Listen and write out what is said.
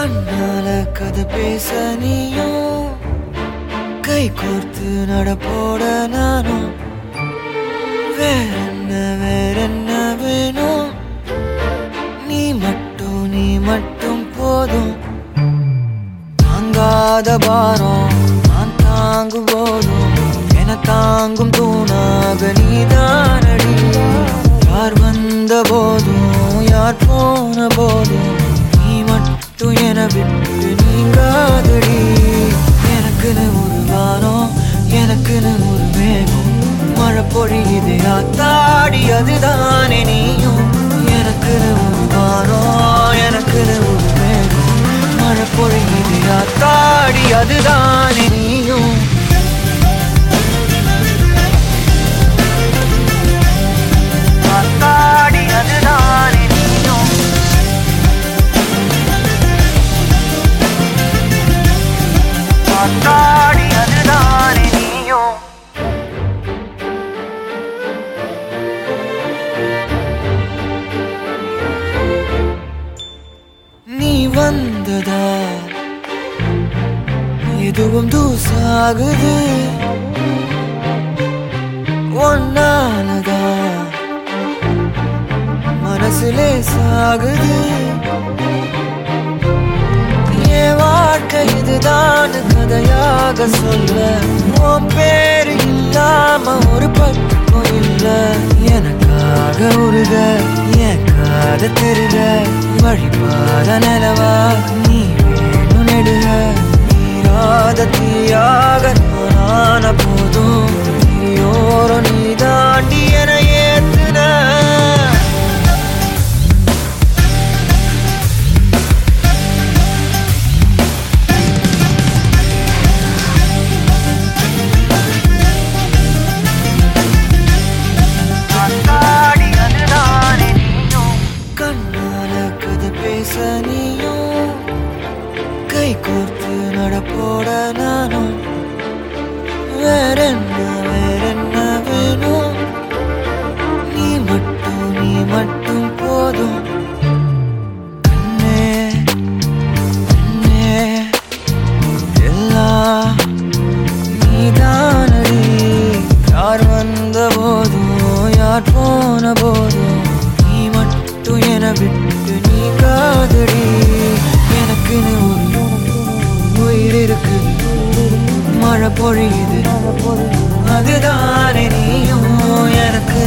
கண்ணால கதை பேச நீயும் கை கோர்த்து நடப்போட நானும் வேற என்ன வேற என்ன வேணும்? நீ மட்டும் நீ மட்டும் போதும். தாங்காத பாரம் நான் தாங்கும் போதும். என தாங்கும் தூணாக நீதானடி. யார் வந்த போதும் யார் போன போதும்? மட்டும் விட்டு நீங்காதடி. எனக்குன்னு ஒரு வானம் எனக்குன்னு ஒரு மேகம். மழை பொழியுது ஆத்தாடி அதுதானே நீயும். வந்ததா இதுவும் தூசாகுது. ஒன்னானதா? மனசுலே சாகுது என் வாழ்க்கை இதுதான் கதையாக சொல்ல. உன் பேரு இல்லாம ஒரு பக்கம் இல்ல. எனக்காக உருக. என் காத திருக வழிபாத நிலவா? நீ வேணும் நெடுக நீராத தீயாக நானான போ நடப்போட நானும் வேற என்ன வேற என்ன வேணும்? நீ மட்டும் நீ மட்டும் போதும். கண்ணே கண்ணே எல்லாம் நீதானடி. யார் வந்த போதும் யார் போன போதும் நீ மட்டும் என விட்டு நீ காதடி எனக்கு ஒரு இருக்கு. மழை பொழியுது. அதுதானே நீயும் எனக்கு.